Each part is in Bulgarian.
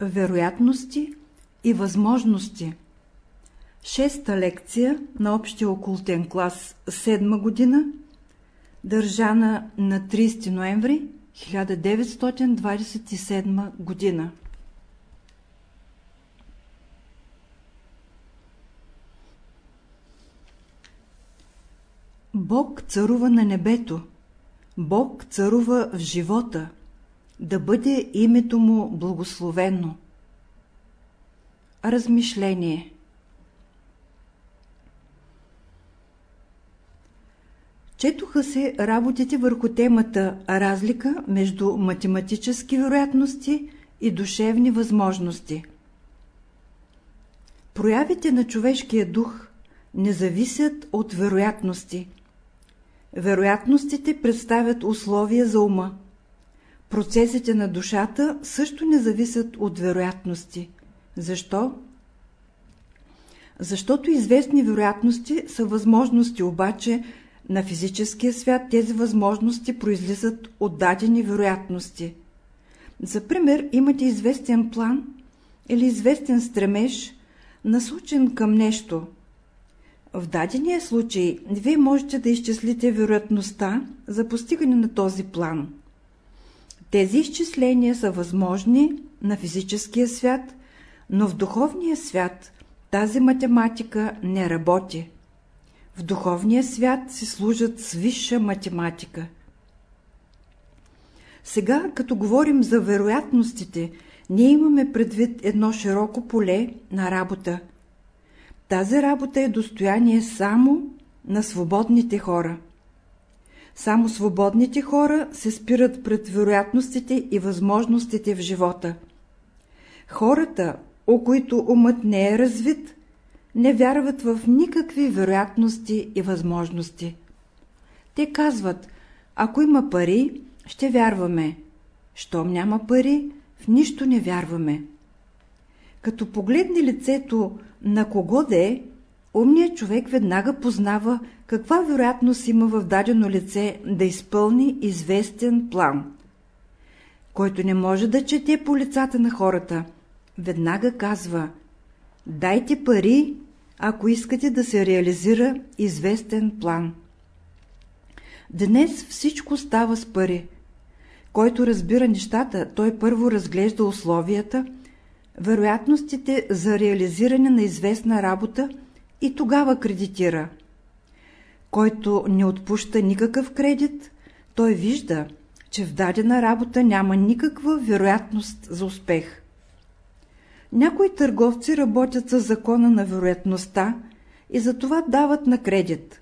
Вероятности и възможности. Шеста лекция на общия окултен клас, седма година, държана на 30 ноември 1927 година. Бог царува на небето, Бог царува в живота, да бъде името му благословено. Размишление Четоха се работите върху темата разлика между математически вероятности и душевни възможности. Проявите на човешкия дух не зависят от вероятности. Вероятностите представят условия за ума. Процесите на душата също не зависят от вероятности. Защо? Защото известни вероятности са възможности, обаче на физическия свят тези възможности произлизат от дадени вероятности. За пример, имате известен план или известен стремеж, насочен към нещо. В дадения случай вие можете да изчислите вероятността за постигане на този план. Тези изчисления са възможни на физическия свят, но в духовния свят тази математика не работи. В духовния свят се служат с висша математика. Сега, като говорим за вероятностите, ние имаме предвид едно широко поле на работа. Тази работа е достояние само на свободните хора. Само свободните хора се спират пред вероятностите и възможностите в живота. Хората, у които умът не е развит, не вярват в никакви вероятности и възможности. Те казват, ако има пари, ще вярваме. Щом няма пари, в нищо не вярваме. Като погледне лицето на кого да е, умният човек веднага познава каква вероятност има в дадено лице да изпълни известен план. Който не може да чете по лицата на хората, веднага казва «Дайте пари, ако искате да се реализира известен план». Днес всичко става с пари. Който разбира нещата, той първо разглежда условията – вероятностите за реализиране на известна работа и тогава кредитира. Който не отпуща никакъв кредит, той вижда, че в дадена работа няма никаква вероятност за успех. Някои търговци работят с закона на вероятността и затова дават на кредит.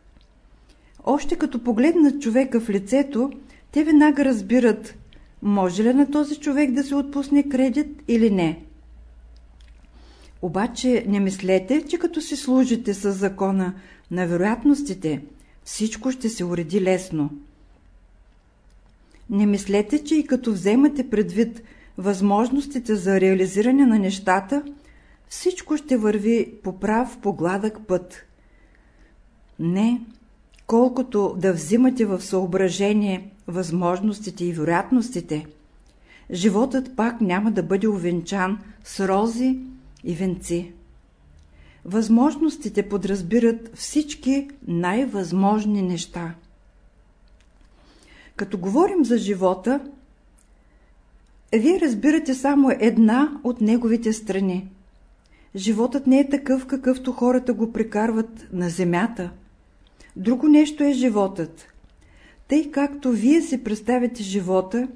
Още като погледнат човека в лицето, те веднага разбират, може ли на този човек да се отпусне кредит или не. Обаче не мислете, че като си служите с закона на вероятностите, всичко ще се уреди лесно. Не мислете, че и като вземате предвид възможностите за реализиране на нещата, всичко ще върви по прав, по гладък път. Не, колкото да взимате в съображение възможностите и вероятностите, животът пак няма да бъде увенчан с рози и венци. Възможностите подразбират всички най-възможни неща. Като говорим за живота, вие разбирате само една от неговите страни. Животът не е такъв, какъвто хората го прекарват на земята. Друго нещо е животът. Тъй както вие си представяте живота,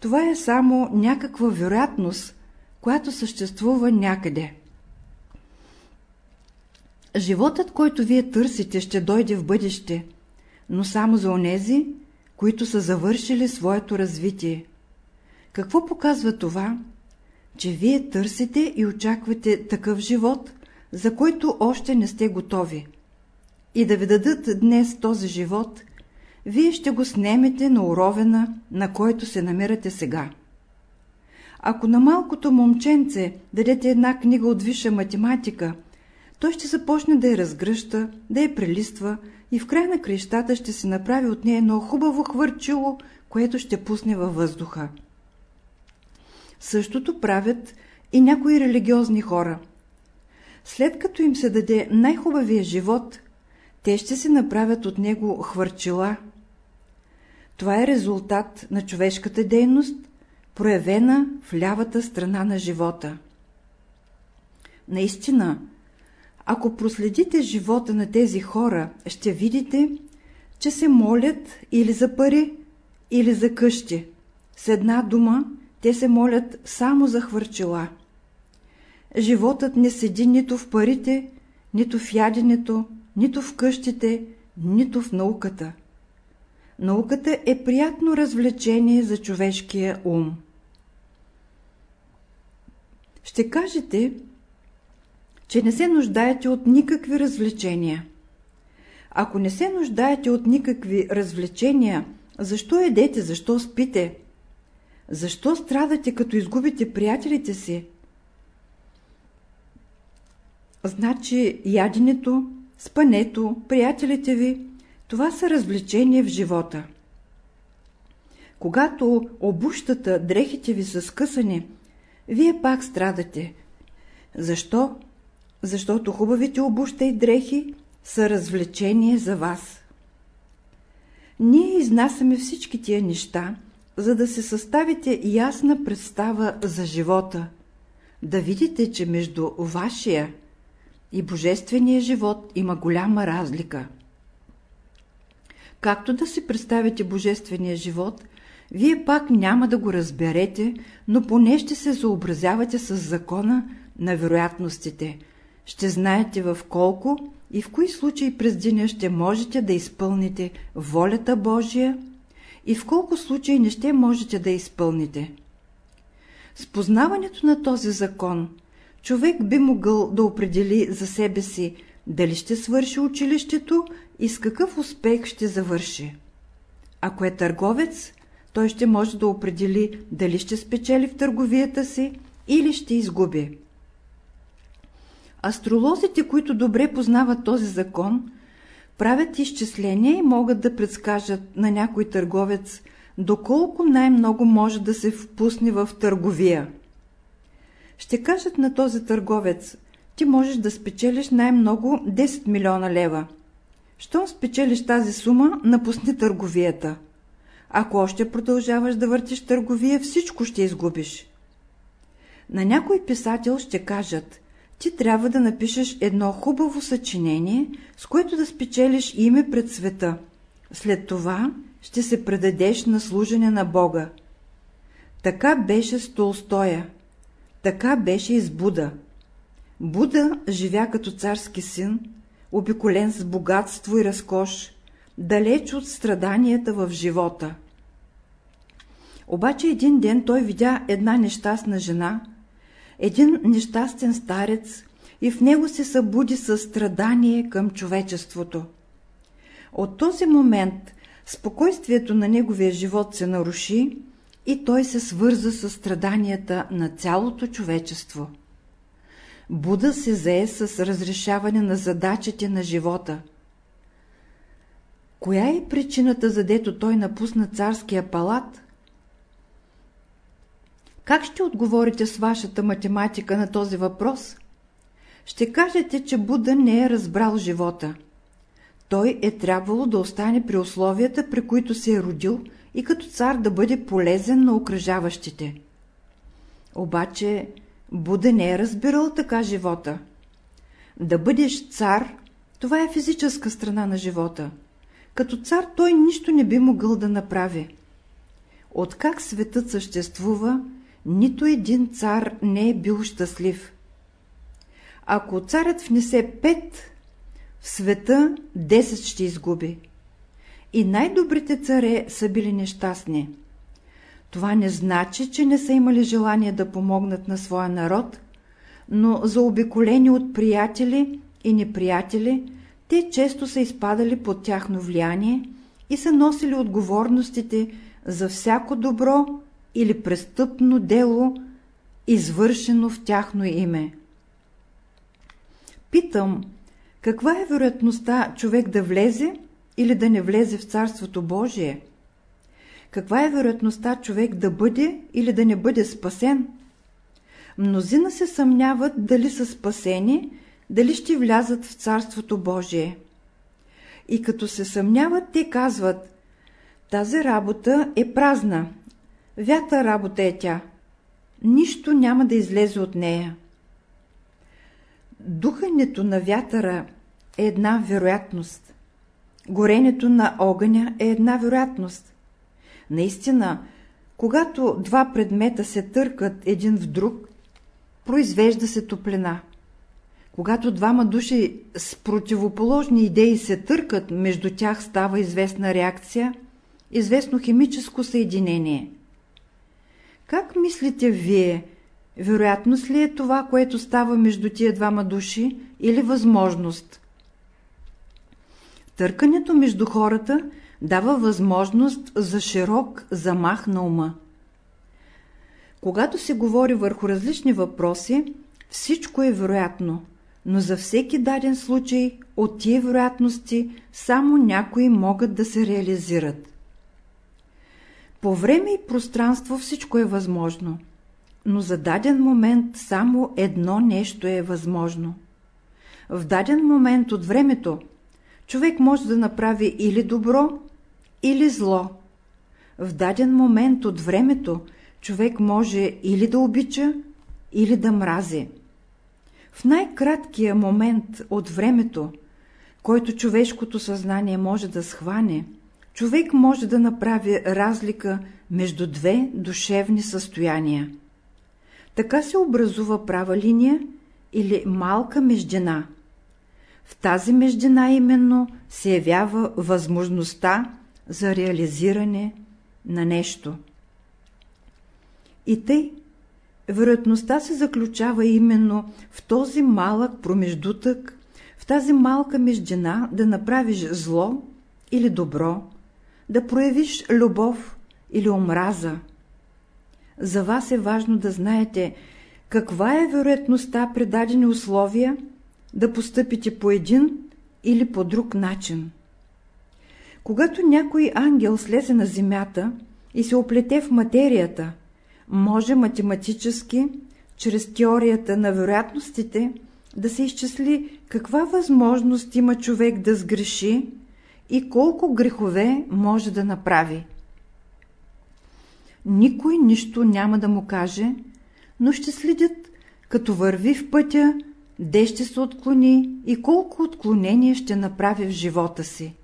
това е само някаква вероятност, която съществува някъде. Животът, който вие търсите, ще дойде в бъдеще, но само за онези, които са завършили своето развитие. Какво показва това? Че вие търсите и очаквате такъв живот, за който още не сте готови. И да ви дадат днес този живот, вие ще го снемете на уровена, на който се намирате сега. Ако на малкото момченце дадете една книга от висша математика, той ще започне да я разгръща, да я прелиства и в край на крещата ще се направи от нея едно хубаво хвърчило, което ще пусне във въздуха. Същото правят и някои религиозни хора. След като им се даде най-хубавия живот, те ще се направят от него хвърчила. Това е резултат на човешката дейност, проявена в лявата страна на живота. Наистина, ако проследите живота на тези хора, ще видите, че се молят или за пари, или за къщи. С една дума, те се молят само за хвърчила. Животът не седи нито в парите, нито в яденето, нито в къщите, нито в науката. Науката е приятно развлечение за човешкия ум. Ще кажете, че не се нуждаете от никакви развлечения. Ако не се нуждаете от никакви развлечения, защо едете, защо спите? Защо страдате, като изгубите приятелите си? Значи яденето, спането, приятелите ви, това са развлечения в живота. Когато обущата, дрехите ви са скъсани, вие пак страдате. Защо? Защото хубавите обуща и дрехи са развлечение за вас. Ние изнасяме всички тия неща, за да се съставите ясна представа за живота, да видите, че между вашия и божествения живот има голяма разлика. Както да си представите божествения живот, вие пак няма да го разберете, но поне ще се заобразявате с закона на вероятностите. Ще знаете в колко и в кои случаи през деня ще можете да изпълните волята Божия и в колко случаи не ще можете да изпълните. С познаването на този закон, човек би могъл да определи за себе си дали ще свърши училището и с какъв успех ще завърши. Ако е търговец, той ще може да определи дали ще спечели в търговията си или ще изгуби. Астролозите, които добре познават този закон, правят изчисления и могат да предскажат на някой търговец доколко най-много може да се впусне в търговия. Ще кажат на този търговец, ти можеш да спечелиш най-много 10 милиона лева. Щом спечелиш тази сума, напусни търговията. Ако още продължаваш да въртиш търговия, всичко ще изгубиш. На някой писател ще кажат, ти трябва да напишеш едно хубаво съчинение, с което да спечелиш име пред света. След това ще се предадеш на служене на Бога. Така беше с Толстоя. Така беше и с Буда. Буда живя като царски син, обиколен с богатство и разкош, далеч от страданията в живота. Обаче един ден той видя една нещастна жена, един нещастен старец и в него се събуди състрадание към човечеството. От този момент спокойствието на неговия живот се наруши и той се свърза с страданията на цялото човечество. Буда се зае с разрешаване на задачите на живота. Коя е причината, задето той напусна царския палат? Как ще отговорите с вашата математика на този въпрос? Ще кажете, че Буда не е разбрал живота. Той е трябвало да остане при условията, при които се е родил и като цар да бъде полезен на окръжаващите. Обаче Буда не е разбирал така живота. Да бъдеш цар, това е физическа страна на живота. Като цар той нищо не би могъл да направи. Откак светът съществува, нито един цар не е бил щастлив. Ако царят внесе пет, в света 10 ще изгуби. И най-добрите царе са били нещастни. Това не значи, че не са имали желание да помогнат на своя народ, но заобиколени от приятели и неприятели, те често са изпадали под тяхно влияние и са носили отговорностите за всяко добро или престъпно дело, извършено в тяхно име. Питам, каква е вероятността човек да влезе или да не влезе в Царството Божие? Каква е вероятността човек да бъде или да не бъде спасен? Мнозина се съмняват дали са спасени, дали ще влязат в Царството Божие. И като се съмняват, те казват, тази работа е празна, вята работа е тя, нищо няма да излезе от нея. Духането на вятъра е една вероятност. Горенето на огъня е една вероятност. Наистина, когато два предмета се търкат един в друг, произвежда се топлина. Когато двама души с противоположни идеи се търкат, между тях става известна реакция, известно химическо съединение. Как мислите вие, вероятност ли е това, което става между тия двама души, или възможност? Търкането между хората дава възможност за широк замах на ума. Когато се говори върху различни въпроси, всичко е вероятно, но за всеки даден случай от тия вероятности само някои могат да се реализират. По време и пространство всичко е възможно, но за даден момент само едно нещо е възможно. В даден момент от времето човек може да направи или добро, или зло. В даден момент от времето човек може или да обича, или да мрази. В най-краткия момент от времето, който човешкото съзнание може да схване, човек може да направи разлика между две душевни състояния. Така се образува права линия или малка междина. В тази междина именно се явява възможността за реализиране на нещо. И тъй, вероятността се заключава именно в този малък промеждутък, в тази малка междина да направиш зло или добро, да проявиш любов или омраза. За вас е важно да знаете каква е вероятността при дадени условия да постъпите по един или по друг начин. Когато някой ангел слезе на земята и се оплете в материята, може математически, чрез теорията на вероятностите, да се изчисли каква възможност има човек да сгреши и колко грехове може да направи. Никой нищо няма да му каже, но ще следят, като върви в пътя, де ще се отклони и колко отклонения ще направи в живота си.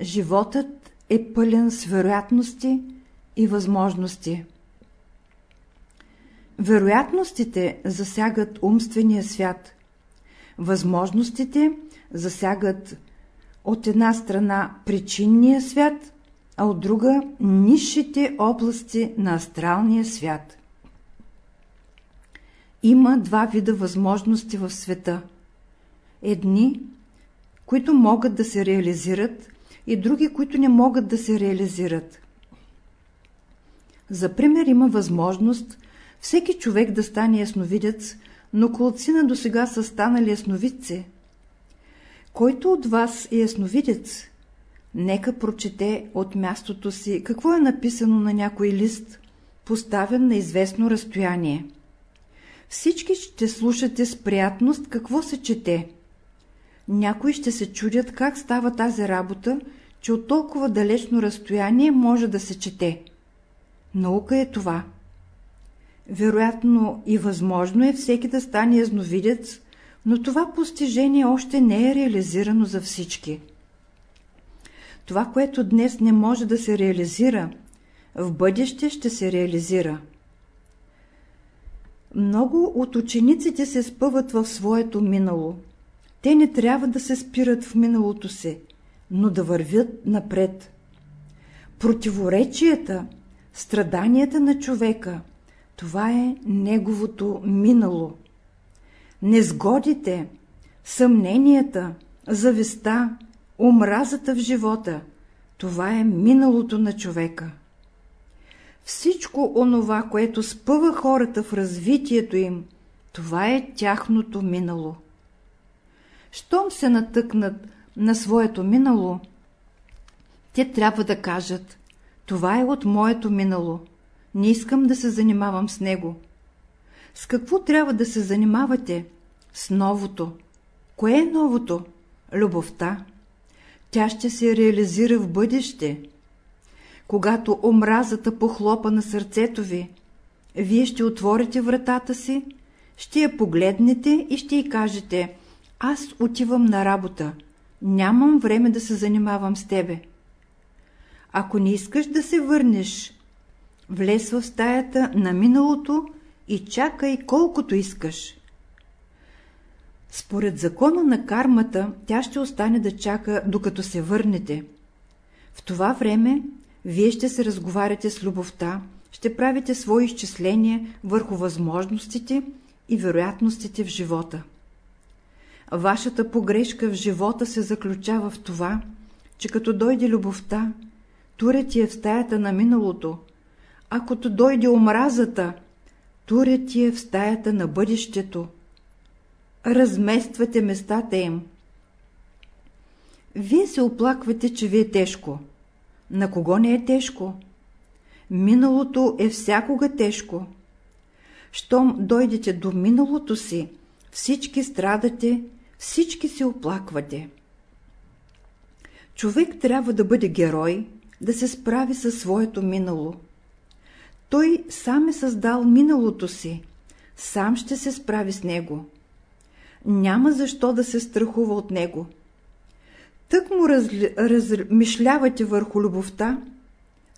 Животът е пълен с вероятности и възможности. Вероятностите засягат умствения свят. Възможностите засягат от една страна причинния свят, а от друга низшите области на астралния свят. Има два вида възможности в света. Едни, които могат да се реализират и други, които не могат да се реализират. За пример има възможност всеки човек да стане ясновидец, но колцина до сега са станали ясновидци. Който от вас е ясновидец, нека прочете от мястото си какво е написано на някой лист, поставен на известно разстояние. Всички ще слушате с приятност какво се чете. Някои ще се чудят как става тази работа, че от толкова далечно разстояние може да се чете. Наука е това. Вероятно и възможно е всеки да стане язновидец, но това постижение още не е реализирано за всички. Това, което днес не може да се реализира, в бъдеще ще се реализира. Много от учениците се спъват в своето минало. Те не трябва да се спират в миналото си, но да вървят напред. Противоречията, страданията на човека – това е неговото минало. Незгодите, съмненията, зависта, омразата в живота – това е миналото на човека. Всичко онова, което спъва хората в развитието им, това е тяхното минало. Щом се натъкнат на своето минало, те трябва да кажат – това е от моето минало – не искам да се занимавам с него. С какво трябва да се занимавате? С новото. Кое е новото? Любовта. Тя ще се реализира в бъдеще. Когато омразата похлопа на сърцето ви, вие ще отворите вратата си, ще я погледнете и ще й кажете «Аз отивам на работа, нямам време да се занимавам с тебе». Ако не искаш да се върнеш, влез в стаята на миналото и чакай колкото искаш. Според закона на кармата, тя ще остане да чака, докато се върнете. В това време вие ще се разговаряте с любовта, ще правите свои изчисления върху възможностите и вероятностите в живота. Вашата погрешка в живота се заключава в това, че като дойде любовта, турят я в стаята на миналото, а като дойде омразата, турят я в стаята на бъдещето. Размествате местата им. Вие се оплаквате, че ви е тежко. На кого не е тежко? Миналото е всякога тежко. Щом дойдете до миналото си, всички страдате, всички се оплаквате. Човек трябва да бъде герой, да се справи със своето минало. Той сам е създал миналото си, сам ще се справи с него. Няма защо да се страхува от него. Тък му разли... размишлявате върху любовта,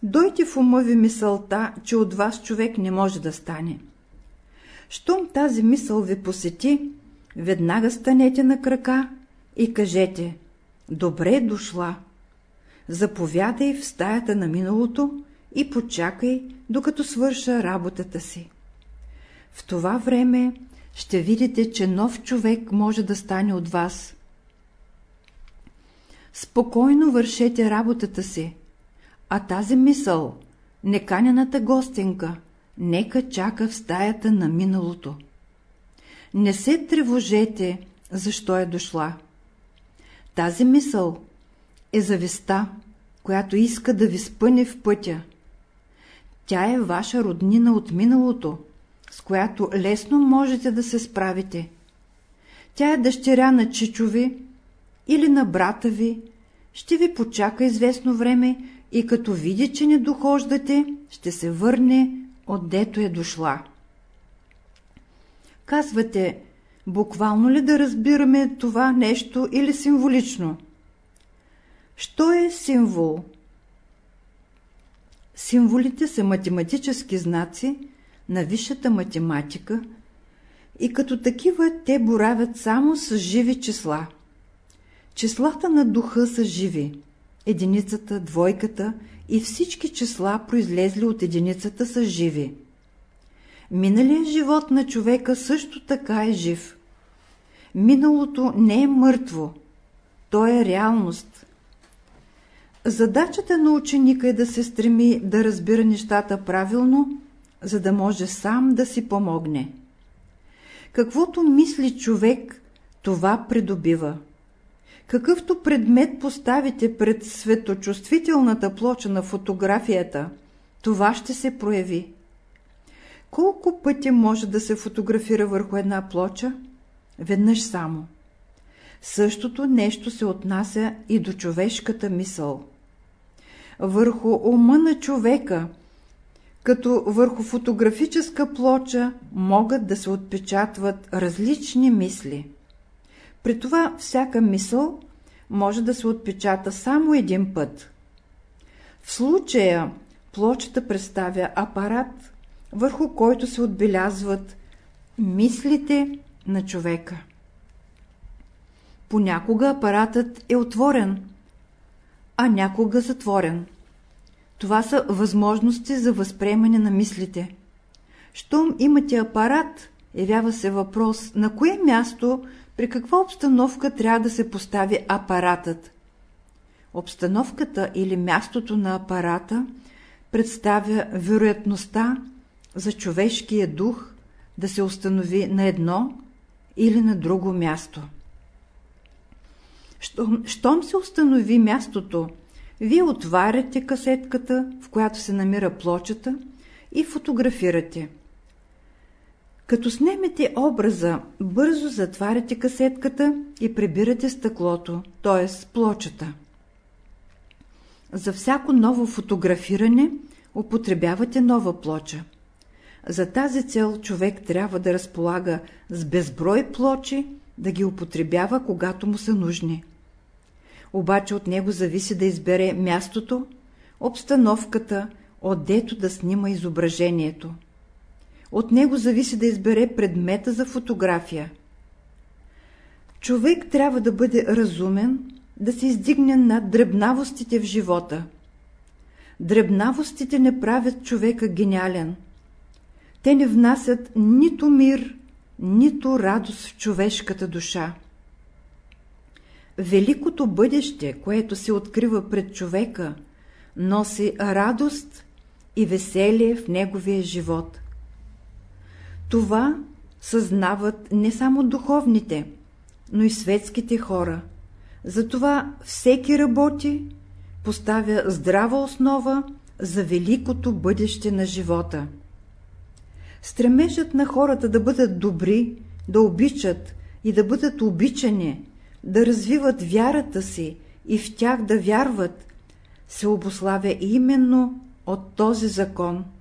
дойте в ума ви мисълта, че от вас човек не може да стане. Щом тази мисъл ви посети, веднага станете на крака и кажете «Добре дошла!» Заповядай в стаята на миналото и почакай, докато свърша работата си. В това време ще видите, че нов човек може да стане от вас. Спокойно вършете работата си, а тази мисъл, неканената гостенка, нека чака в стаята на миналото. Не се тревожете, защо е дошла. Тази мисъл е зависта, която иска да ви спъне в пътя. Тя е ваша роднина от миналото, с която лесно можете да се справите. Тя е дъщеря на чичови или на брата ви, ще ви почака известно време и като види, че не дохождате, ще се върне, отдето е дошла. Казвате, буквално ли да разбираме това нещо или символично? Що е символ? Символите са математически знаци на висшата математика и като такива те боравят само с живи числа. Числата на духа са живи. Единицата, двойката и всички числа, произлезли от единицата, са живи. Миналият живот на човека също така е жив. Миналото не е мъртво, то е реалност. Задачата на ученика е да се стреми да разбира нещата правилно, за да може сам да си помогне. Каквото мисли човек, това придобива. Какъвто предмет поставите пред светочувствителната плоча на фотографията, това ще се прояви. Колко пъти може да се фотографира върху една плоча? Веднъж само. Същото нещо се отнася и до човешката мисъл. Върху ума на човека, като върху фотографическа плоча, могат да се отпечатват различни мисли. При това всяка мисъл може да се отпечата само един път. В случая плочата представя апарат, върху който се отбелязват мислите на човека. Понякога апаратът е отворен, а някога затворен. Това са възможности за възприемане на мислите. Щом имате апарат, явява се въпрос на кое място, при каква обстановка трябва да се постави апаратът. Обстановката или мястото на апарата представя вероятността за човешкия дух да се установи на едно или на друго място. Щом, щом се установи мястото, вие отваряте касетката, в която се намира плочата и фотографирате. Като снемете образа, бързо затваряте касетката и прибирате стъклото, т.е. плочата. За всяко ново фотографиране употребявате нова плоча. За тази цел човек трябва да разполага с безброй плочи, да ги употребява, когато му са нужни. Обаче от него зависи да избере мястото, обстановката, отдето да снима изображението. От него зависи да избере предмета за фотография. Човек трябва да бъде разумен, да се издигне над дребнавостите в живота. Дребнавостите не правят човека гениален. Те не внасят нито мир, нито радост в човешката душа. Великото бъдеще, което се открива пред човека, носи радост и веселие в неговия живот. Това съзнават не само духовните, но и светските хора. Затова всеки работи, поставя здрава основа за великото бъдеще на живота. Стремежът на хората да бъдат добри, да обичат и да бъдат обичани, да развиват вярата си и в тях да вярват, се обославя именно от този закон –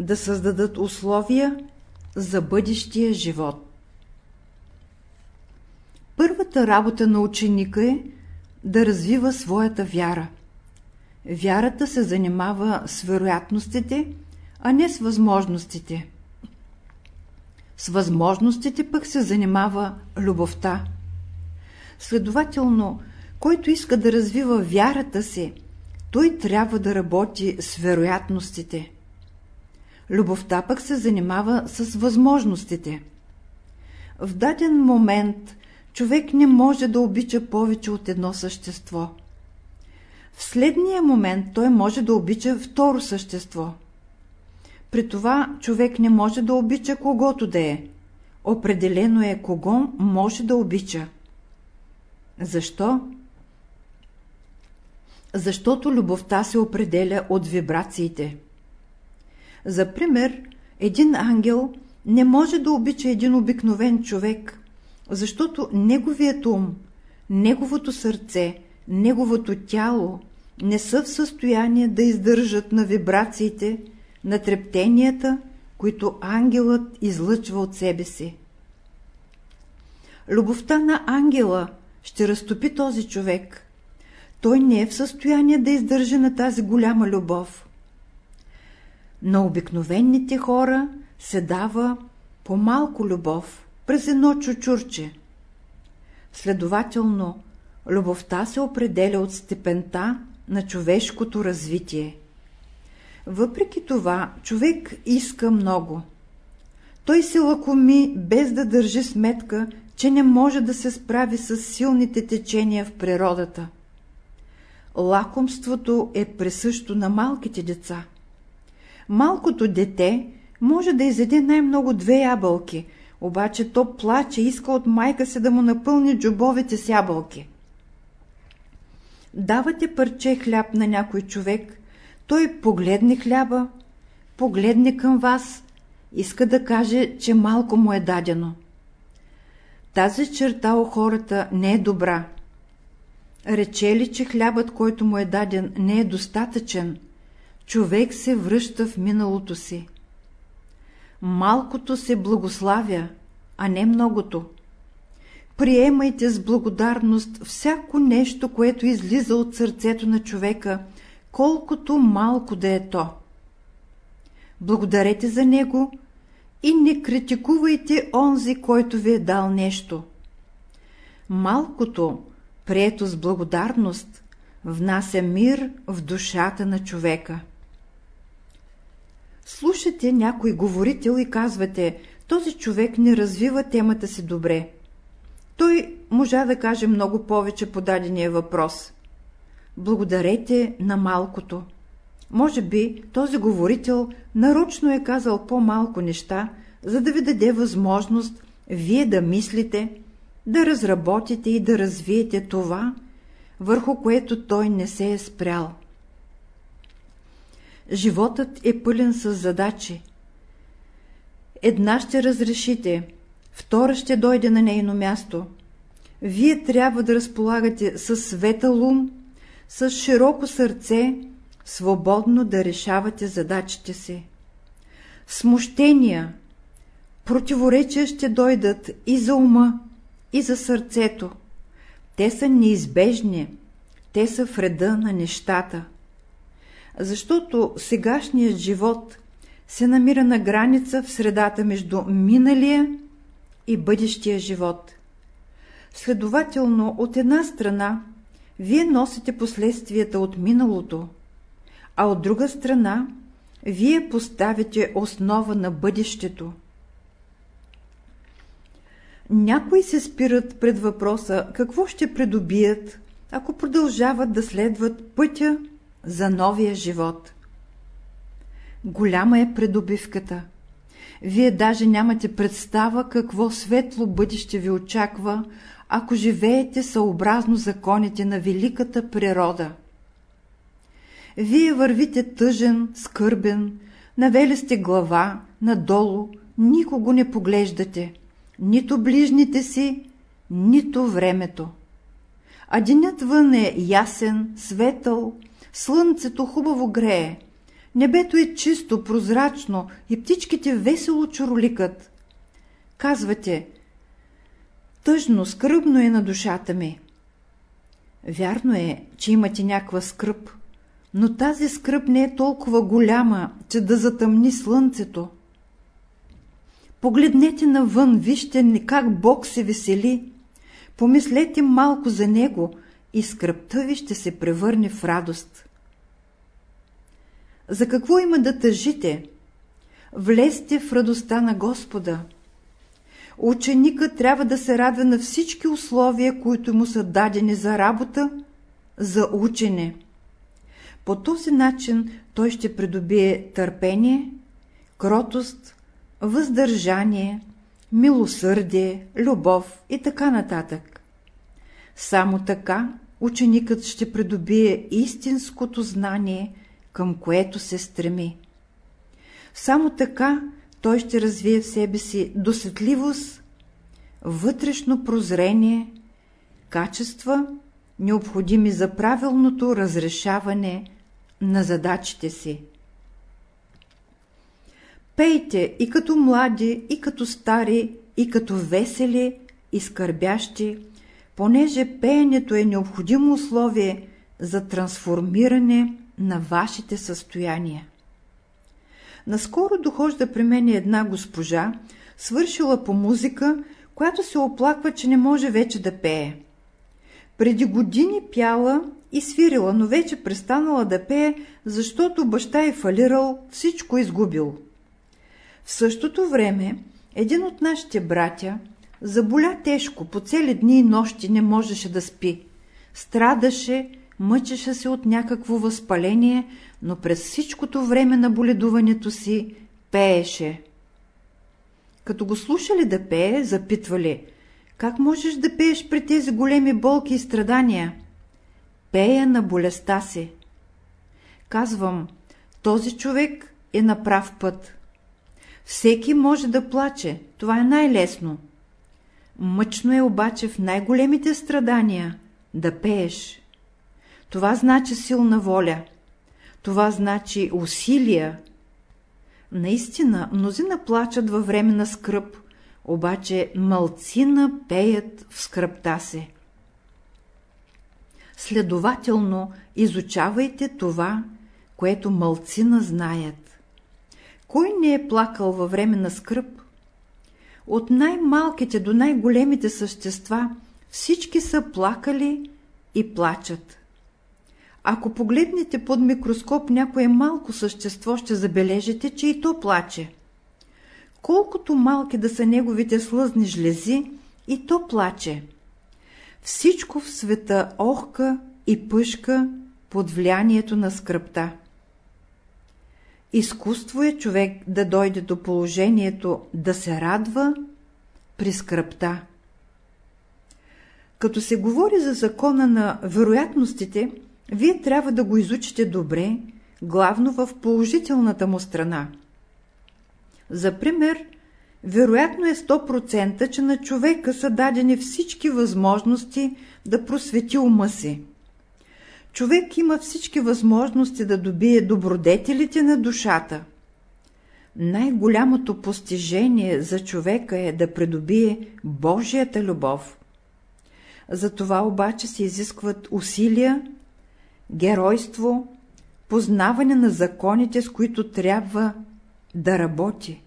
да създадат условия за бъдещия живот. Първата работа на ученика е да развива своята вяра. Вярата се занимава с вероятностите, а не с възможностите. С възможностите пък се занимава любовта. Следователно, който иска да развива вярата си, той трябва да работи с вероятностите. Любовта пък се занимава с възможностите. В даден момент човек не може да обича повече от едно същество. В следния момент той може да обича второ същество. При това човек не може да обича когото да е. Определено е кого може да обича. Защо? Защото любовта се определя от вибрациите. За пример, един ангел не може да обича един обикновен човек, защото неговият ум, неговото сърце, неговото тяло не са в състояние да издържат на вибрациите, на трептенията, които ангелът излъчва от себе си. Любовта на ангела ще разтопи този човек. Той не е в състояние да издържи на тази голяма любов. На обикновените хора се дава по-малко любов през едно чучурче. Следователно, любовта се определя от степента на човешкото развитие. Въпреки това, човек иска много. Той се лакоми без да държи сметка, че не може да се справи с силните течения в природата. Лакомството е присъщо на малките деца. Малкото дете може да изеде най-много две ябълки, обаче то плаче иска от майка си да му напълни джобовете с ябълки. Давате парче хляб на някой човек, той погледне хляба, погледне към вас, иска да каже, че малко му е дадено. Тази черта у хората не е добра. Рече ли, че хлябът, който му е даден, не е достатъчен, човек се връща в миналото си. Малкото се благославя, а не многото. Приемайте с благодарност всяко нещо, което излиза от сърцето на човека, колкото малко да е то. Благодарете за него и не критикувайте онзи, който ви е дал нещо. Малкото, прието с благодарност, внася мир в душата на човека. Слушате някой говорител и казвате, този човек не развива темата си добре. Той можа да каже много повече по дадения въпрос. Благодарете на малкото. Може би този говорител нарочно е казал по-малко неща, за да ви даде възможност вие да мислите, да разработите и да развиете това, върху което той не се е спрял. Животът е пълен с задачи. Една ще разрешите, втора ще дойде на нейно място. Вие трябва да разполагате с светъл ум, с широко сърце, свободно да решавате задачите си. Смущения, противоречия ще дойдат и за ума, и за сърцето. Те са неизбежни, те са вреда на нещата. Защото сегашният живот се намира на граница в средата между миналия и бъдещия живот. Следователно, от една страна, вие носите последствията от миналото, а от друга страна, вие поставяте основа на бъдещето. Някои се спират пред въпроса какво ще придобият, ако продължават да следват пътя за новия живот. Голяма е придобивката. Вие даже нямате представа какво светло бъдеще ви очаква, ако живеете съобразно законите на великата природа. Вие вървите тъжен, скърбен, навели сте глава, надолу, никого не поглеждате, нито ближните си, нито времето. А денят вън е ясен, светъл, слънцето хубаво грее, небето е чисто, прозрачно и птичките весело чуроликат. Казвате, тъжно, скръбно е на душата ми. Вярно е, че имате някаква скръп, но тази скръп не е толкова голяма, че да затъмни слънцето. Погледнете навън, вижте как Бог се весели. Помислете малко за Него и скръпта ви ще се превърне в радост. За какво има да тъжите? Влезте в радостта на Господа. Ученика трябва да се радва на всички условия, които му са дадени за работа, за учене. По този начин той ще придобие търпение, кротост, въздържание, милосърдие, любов и така нататък. Само така ученикът ще придобие истинското знание, към което се стреми. Само така той ще развие в себе си досетливост, вътрешно прозрение, качества, необходими за правилното разрешаване на задачите си. Пейте и като млади, и като стари, и като весели, и скърбящи, понеже пеенето е необходимо условие за трансформиране на вашите състояния. Наскоро дохожда при мен една госпожа, свършила по музика, която се оплаква, че не може вече да пее. Преди години пяла и свирила, но вече престанала да пее, защото баща е фалирал, всичко изгубил. В същото време един от нашите братя заболя тежко, по цели дни и нощи не можеше да спи. Страдаше, мъчеше се от някакво възпаление, но през всичкото време на боледуването си пееше. Като го слушали да пее, запитвали, как можеш да пееш при тези големи болки и страдания? Пея на болестта си. Казвам, този човек е на прав път. Всеки може да плаче, това е най-лесно. Мъчно е обаче в най-големите страдания да пееш. Това значи силна воля. Това значи усилия. Наистина, мнозина плачат във време на скръп, обаче мълцина пеят в скръпта се. Следователно, изучавайте това, което мълцина знаят. Кой не е плакал във време на скръп? От най-малките до най-големите същества всички са плакали и плачат. Ако погледнете под микроскоп някое малко същество, ще забележите, че и то плаче. Колкото малки да са неговите слъзни жлези, и то плаче. Всичко в света охка и пъшка под влиянието на скръпта. Изкуство е човек да дойде до положението да се радва при скръпта. Като се говори за закона на вероятностите, вие трябва да го изучите добре, главно в положителната му страна. За пример, вероятно е 100%, че на човека са дадени всички възможности да просвети ума си. Човек има всички възможности да добие добродетелите на душата. Най-голямото постижение за човека е да придобие Божията любов. За това обаче се изискват усилия, геройство, познаване на законите, с които трябва да работи.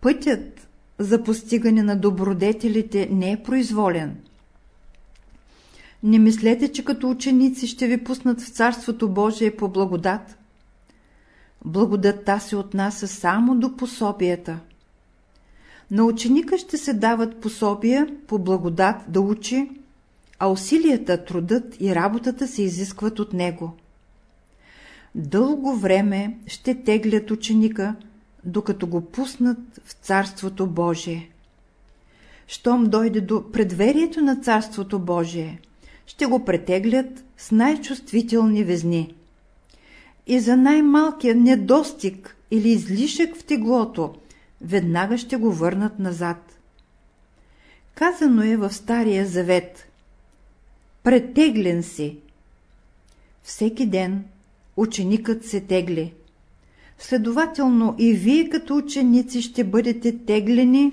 Пътят за постигане на добродетелите не е произволен. Не мислете, че като ученици ще ви пуснат в Царството Божие по благодат. Благодатта се отнася само до пособията. На ученика ще се дават пособия по благодат да учи, а усилията, трудът и работата се изискват от него. Дълго време ще теглят ученика, докато го пуснат в Царството Божие. Щом дойде до предверието на Царството Божие, ще го претеглят с най-чувствителни везни. И за най-малкия недостиг или излишък в теглото, веднага ще го върнат назад. Казано е в Стария Завет Претеглен си. Всеки ден ученикът се тегли. Следователно и вие като ученици ще бъдете теглени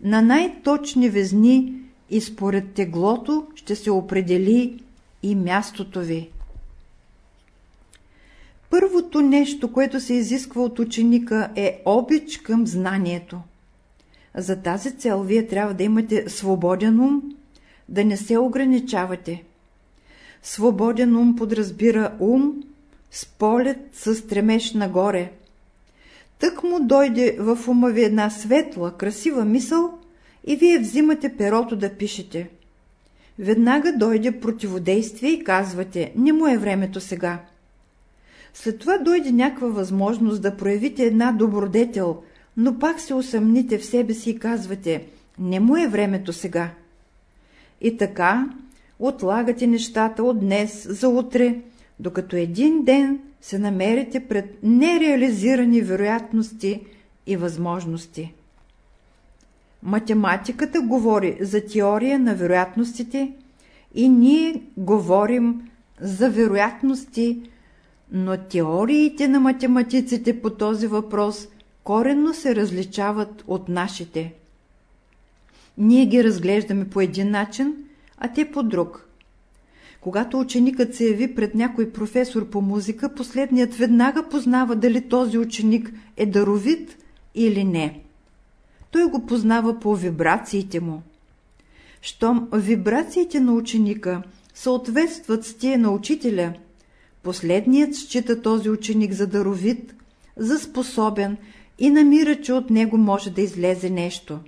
на най-точни везни и според теглото ще се определи и мястото ви. Първото нещо, което се изисква от ученика е обич към знанието. За тази цел вие трябва да имате свободен ум, да не се ограничавате. Свободен ум подразбира ум с полет, с стремеж нагоре. Тък му дойде в ума ви една светла, красива мисъл и вие взимате перото да пишете. Веднага дойде противодействие и казвате, не му е времето сега. След това дойде някаква възможност да проявите една добродетел, но пак се усъмните в себе си и казвате, не му е времето сега. И така отлагате нещата от днес за утре, докато един ден се намерите пред нереализирани вероятности и възможности. Математиката говори за теория на вероятностите и ние говорим за вероятности, но теориите на математиците по този въпрос коренно се различават от нашите. Ние ги разглеждаме по един начин, а те по друг. Когато ученикът се яви пред някой професор по музика, последният веднага познава дали този ученик е даровит или не. Той го познава по вибрациите му. Щом вибрациите на ученика съответстват с тия на учителя, последният счита този ученик за даровит, за способен и намира, че от него може да излезе нещо.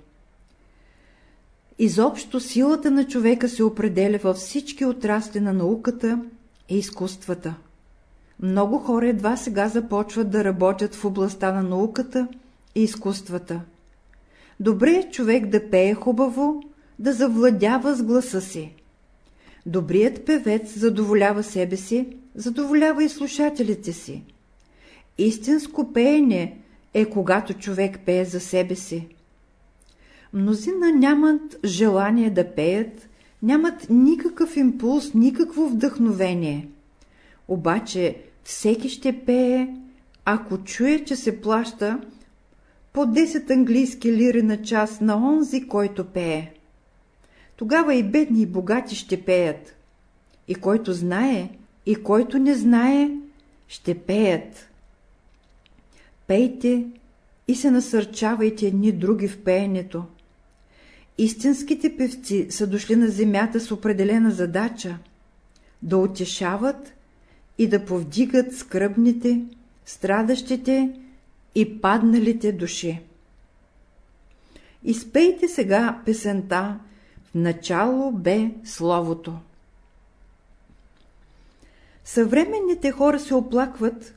Изобщо силата на човека се определя във всички отрасли на науката и изкуствата. Много хора едва сега започват да работят в областта на науката и изкуствата. Добре е човек да пее хубаво, да завладява с гласа си. Добрият певец задоволява себе си, задоволява и слушателите си. Истинско пеене е когато човек пее за себе си. Мнозина нямат желание да пеят, нямат никакъв импулс, никакво вдъхновение. Обаче всеки ще пее, ако чуе, че се плаща по 10 английски лири на час на онзи, който пее. Тогава и бедни и богати ще пеят. И който знае, и който не знае, ще пеят. Пейте и се насърчавайте едни други в пеенето. Истинските певци са дошли на земята с определена задача – да утешават и да повдигат скръбните, страдащите и падналите души. Изпейте сега песента «В начало бе Словото». Съвременните хора се оплакват,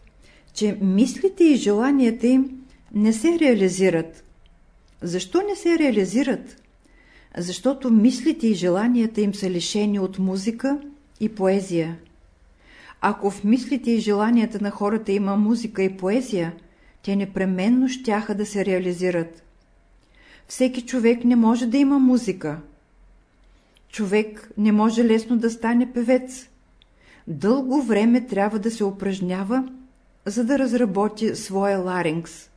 че мислите и желанията им не се реализират. Защо не се реализират? Защото мислите и желанията им са лишени от музика и поезия. Ако в мислите и желанията на хората има музика и поезия, те непременно щяха да се реализират. Всеки човек не може да има музика. Човек не може лесно да стане певец. Дълго време трябва да се упражнява, за да разработи своя ларингс.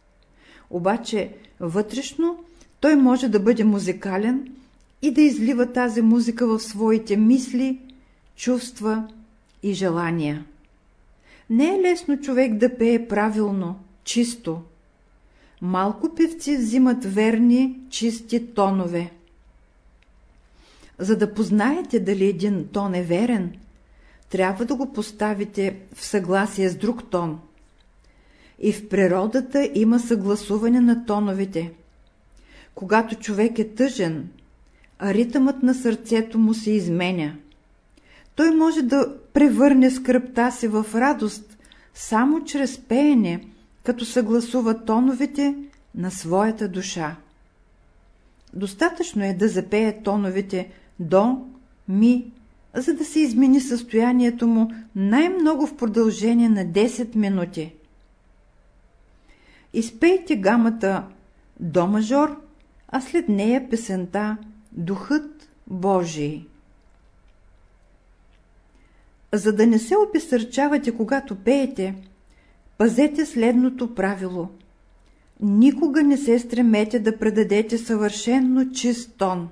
Обаче вътрешно той може да бъде музикален и да излива тази музика в своите мисли, чувства и желания. Не е лесно човек да пее правилно, чисто. Малко певци взимат верни, чисти тонове. За да познаете дали един тон е верен, трябва да го поставите в съгласие с друг тон. И в природата има съгласуване на тоновете. Когато човек е тъжен, а ритъмът на сърцето му се изменя. Той може да превърне скръпта си в радост само чрез пеене, като съгласува тоновете на своята душа. Достатъчно е да запее тоновете до, ми, за да се измени състоянието му най-много в продължение на 10 минути. Изпейте гамата до мажор, а след нея песента Духът Божий. За да не се обесърчавате, когато пеете, пазете следното правило. Никога не се стремете да предадете съвършенно чист тон.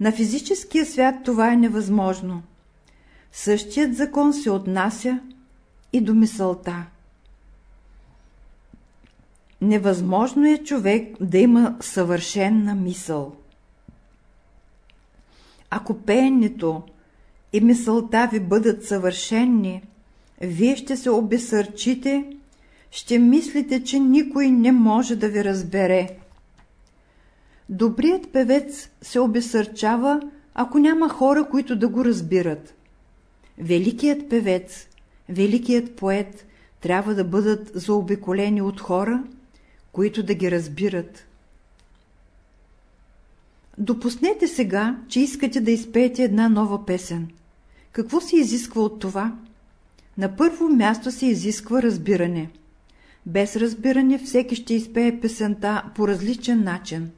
На физическия свят това е невъзможно. Същият закон се отнася и до мисълта. Невъзможно е човек да има съвършенна мисъл. Ако пеенето и мисълта ви бъдат съвършенни, вие ще се обесърчите, ще мислите, че никой не може да ви разбере. Добрият певец се обесърчава, ако няма хора, които да го разбират. Великият певец, великият поет трябва да бъдат заобиколени от хора, които да ги разбират. Допуснете сега, че искате да изпеете една нова песен. Какво се изисква от това? На първо място се изисква разбиране. Без разбиране всеки ще изпее песента по различен начин.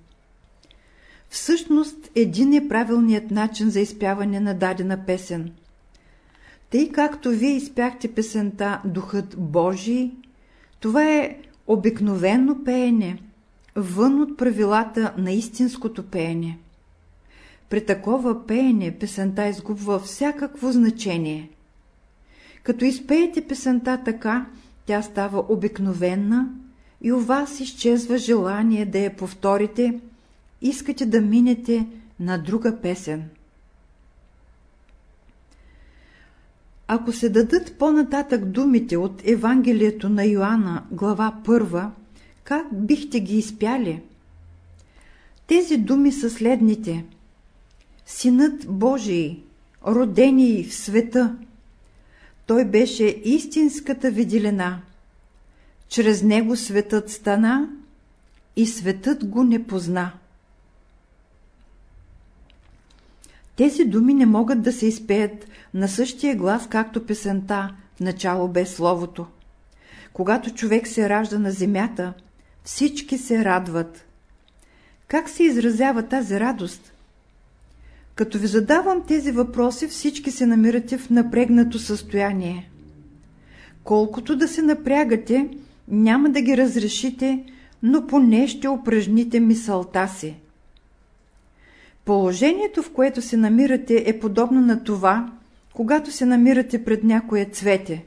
Всъщност един е правилният начин за изпяване на дадена песен. Тъй както вие изпяхте песента Духът Божий, това е обикновено пеене, вън от правилата на истинското пеене. При такова пеене песента изгубва всякакво значение. Като изпеете песента така, тя става обикновенна и у вас изчезва желание да я повторите, искате да минете на друга песен. Ако се дадат по-нататък думите от Евангелието на Йоанна, глава 1, как бихте ги изпяли? Тези думи са следните. Синът Божий, родени в света. Той беше истинската виделина. Чрез него светът стана и светът го не позна. Тези думи не могат да се изпеят на същия глас, както песента начало без словото. Когато човек се ражда на земята, всички се радват. Как се изразява тази радост? Като ви задавам тези въпроси, всички се намирате в напрегнато състояние. Колкото да се напрягате, няма да ги разрешите, но поне ще упражните мисълта си. Положението, в което се намирате, е подобно на това, когато се намирате пред някое цвете.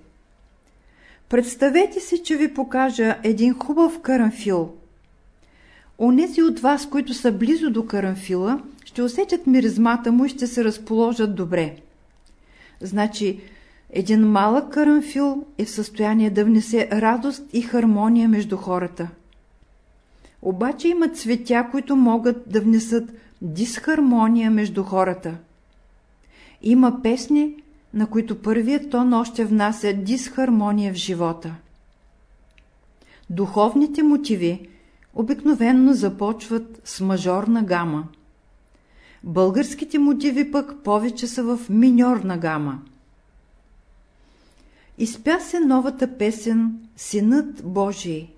Представете си, че ви покажа един хубав карамфил. Онези от вас, които са близо до карамфила, ще усетят миризмата му и ще се разположат добре. Значи, един малък карамфил е в състояние да внесе радост и хармония между хората. Обаче има цветя, които могат да внесат дисхармония между хората. Има песни, на които първият тон още внася дисхармония в живота. Духовните мотиви обикновенно започват с мажорна гама. Българските мотиви пък повече са в миньорна гама. Изпя се новата песен Синът Божий.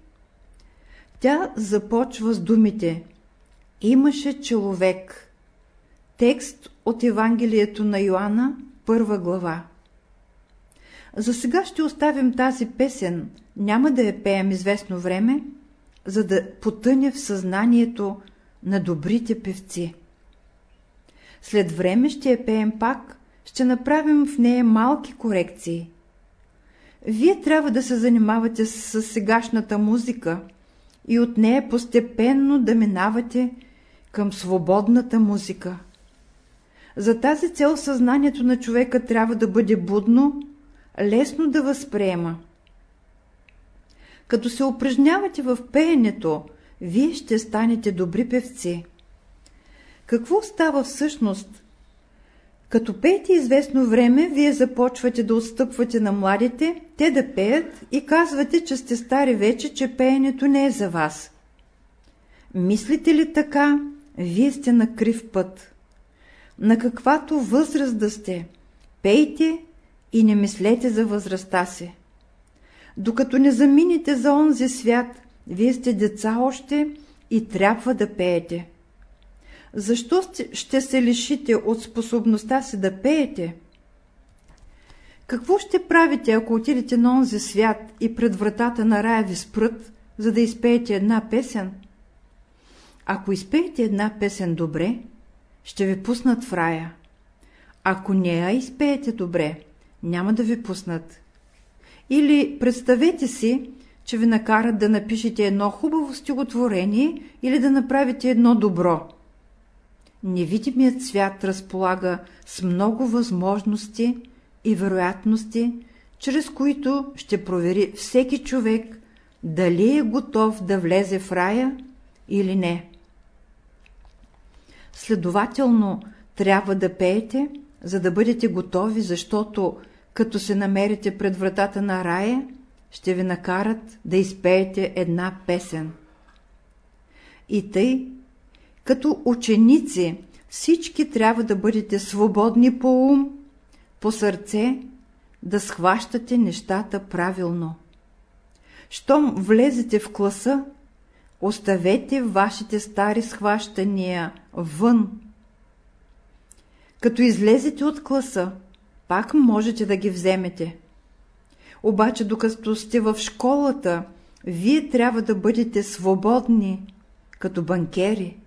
Тя започва с думите Имаше човек. Текст от Евангелието на Йоанна, първа глава. За сега ще оставим тази песен, няма да я пеем известно време, за да потъне в съзнанието на добрите певци. След време ще я пеем пак, ще направим в нея малки корекции. Вие трябва да се занимавате с сегашната музика и от нея постепенно да минавате към свободната музика. За тази цел съзнанието на човека трябва да бъде будно, лесно да възприема. Като се упражнявате в пеенето, вие ще станете добри певци. Какво става всъщност? Като пеете известно време, вие започвате да отстъпвате на младите, те да пеят и казвате, че сте стари вече, че пеенето не е за вас. Мислите ли така, вие сте на крив път. На каквато възраст да сте, пейте и не мислете за възрастта си. Докато не заминете за онзи свят, вие сте деца още и трябва да пеете. Защо ще се лишите от способността си да пеете? Какво ще правите, ако отидете на онзи свят и пред вратата на рая ви спрат, за да изпеете една песен? Ако изпеете една песен добре, ще ви пуснат в рая. Ако не я изпеете добре, няма да ви пуснат. Или представете си, че ви накарат да напишете едно хубаво стихотворение или да направите едно добро. Невидимият свят разполага с много възможности и вероятности, чрез които ще провери всеки човек дали е готов да влезе в рая или не. Следователно, трябва да пеете, за да бъдете готови, защото като се намерите пред вратата на рая, ще ви накарат да изпеете една песен. И тъй, като ученици, всички трябва да бъдете свободни по ум, по сърце, да схващате нещата правилно. Щом влезете в класа, оставете вашите стари схващания вън. Като излезете от класа, пак можете да ги вземете. Обаче, докато сте в школата, вие трябва да бъдете свободни, като банкери.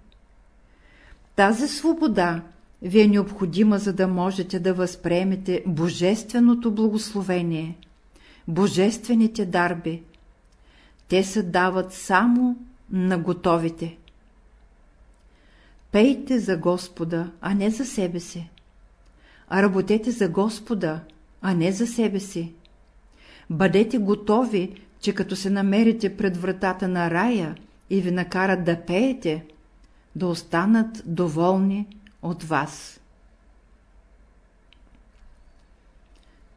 Тази свобода ви е необходима, за да можете да възприемете божественото благословение, божествените дарби. Те се дават само на готовите. Пейте за Господа, а не за себе си. А работете за Господа, а не за себе си. Бъдете готови, че като се намерите пред вратата на рая и ви накарат да пеете, да останат доволни от вас.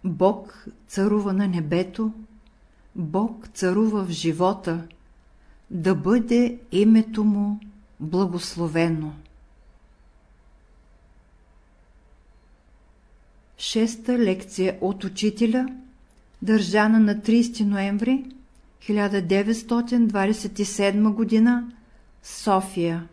Бог царува на небето, Бог царува в живота, да бъде името му благословено. Шеста лекция от учителя, държана на 30 ноември 1927 г. София